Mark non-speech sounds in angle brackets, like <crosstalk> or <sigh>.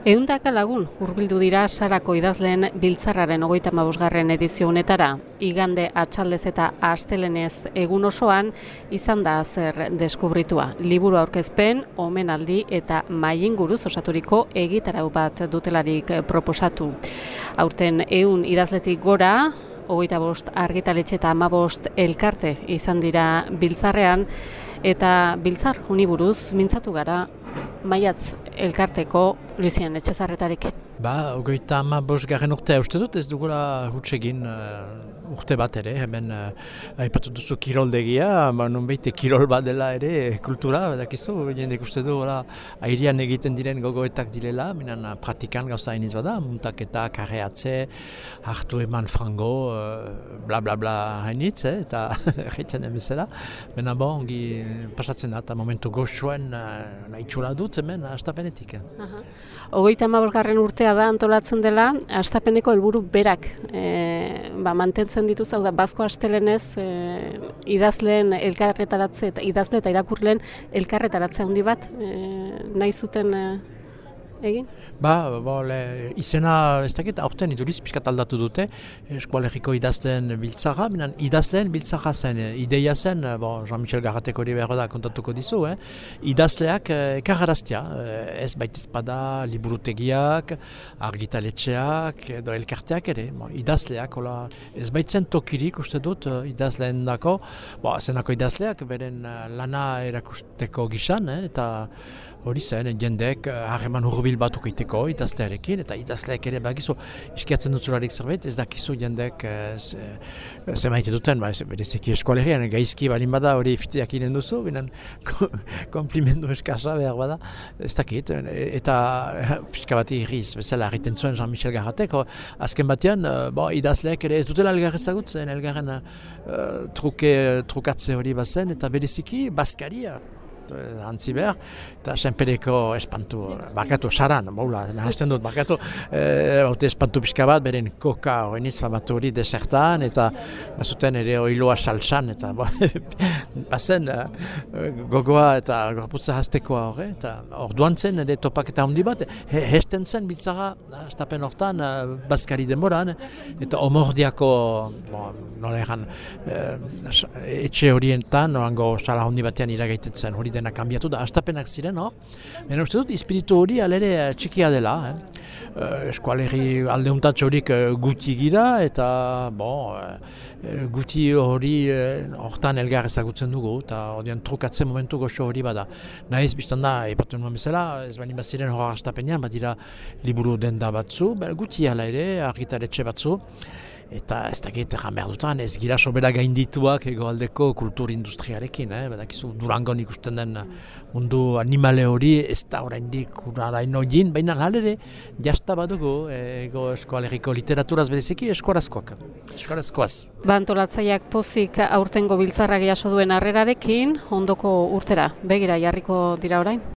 Eundaka lagun hurbildu dira Sarako idazleen biltzarraren ogoita mabusgarren edizio honetara. Igande atxaldez eta astelenez egun osoan izan da zer deskubritua. Liburu aurkezpen, omenaldi eta maien guruz osaturiko egitarau bat dutelarik proposatu. Aurten eun idazletik gora, ogoita bost argitaletxe eta amabost elkarte izan dira biltzarrean, eta biltzar uniburuz mintzatu gara maiatz elkarteko Lucian Etxezarretarik. Ba, ogoita ama bos garen urte, uste dut ez dugula hutsegin urte bat ere, hemen uh, aipatu duzu kiroldegia, ba, non behite kirol bat dela ere kultura, dakizu, jendek uste du, ora, airian egiten diren gogoetak direla, minan uh, pratikan gauza iniz bada, muntaketa, karreatze, hartu eman frango, uh, bla bla bla hainitz, eh, eta <laughs> egiten den bezala, mena bon, ongi pasatzen da, eta momentu goxoen uh, nahi dut, hemen, astapenetik. Uh -huh. Ogoita urtea da antolatzen dela, astapeneko helburu berak e, ba, mantentzen dituz, hau da, Basko Astelenez e, idazleen elkarretaratze eta idazle eta irakurleen elkarretaratze handi bat e, nahi zuten e, egin? Ba, ba le, izena, ez dakit, aurten iduriz pixkat aldatu dute, eskualeriko idazten biltzara, minan idazleen biltzara zen, ideia zen, bo, Jean-Michel Garrateko hori behar da kontatuko dizu, eh? idazleak eh, karraraztia, eh, ez baitiz bada liburutegiak, argitaletxeak, edo elkarteak ere, bo, idazleak, hola, ez baitzen tokirik uste dut, idazleen dako, bo, zenako idazleak, beren lana erakusteko gizan, eh? eta hori zen, jendek harreman hurbil batuk iteko idazlearekin, eta idazleak ere bagizu iskiatzen dutzularik zerbait, ez dakizu jendek ze maite duten, ba, berezeki eskualerian, gaizki balin bada hori fiteak inen duzu, binen komplimendu eskasa behar bada, ez dakit, eta fiska bat irriz, bezala harriten zuen Jean-Michel Garrateko, azken batean, bo, idazleak ere ez dutela elgar ezagutzen, elgarren truke, trukatze hori bazen, eta bereziki, baskaria, eh, antzi behar, eta senpereko espantu, bakatu saran, baula, nahazten dut, bakatu, eh, espantu pixka bat, beren koka horreniz famatu hori desertan, eta bazuten ere oiloa salsan, eta <laughs> bazen eh, gogoa eta gorputza hasteko horre, eta orduan zen ere topak eta handi bat, he, hesten zen bitzara, estapen hortan, bazkari denboran, eta omordiako, bon, nola egan, eh, etxe horietan, orango sala handi batean iragaiten zen, hori dena kanbiatu da, astapenak ziren hor. Baina uste dut, espiritu hori alere eh, txikia dela. Eh? Uh, eskualeri aldeuntatxo uh, guti gira eta bon, uh, guti hori hortan elgar ezagutzen dugu eta odian trukatzen momentu goxo hori bada. Naiz biztan da, epatu nuen bezala, ez bani baziren hor astapenean, badira liburu denda batzu, guti ala ere, argitaretxe batzu. Eta ez dakit egan behar dutan, ez gira sobera gaindituak egoaldeko kultur industriarekin, eh? badakizu durangon ikusten den mundu animale hori ez da oraindik urarain jin, baina lalere jasta badugu eh, ego eskoaleriko literaturaz bereziki eskorazkoak, eskorazkoaz. Bantolatzaiak pozik aurtengo biltzarra jaso duen harrerarekin, ondoko urtera, begira jarriko dira orain?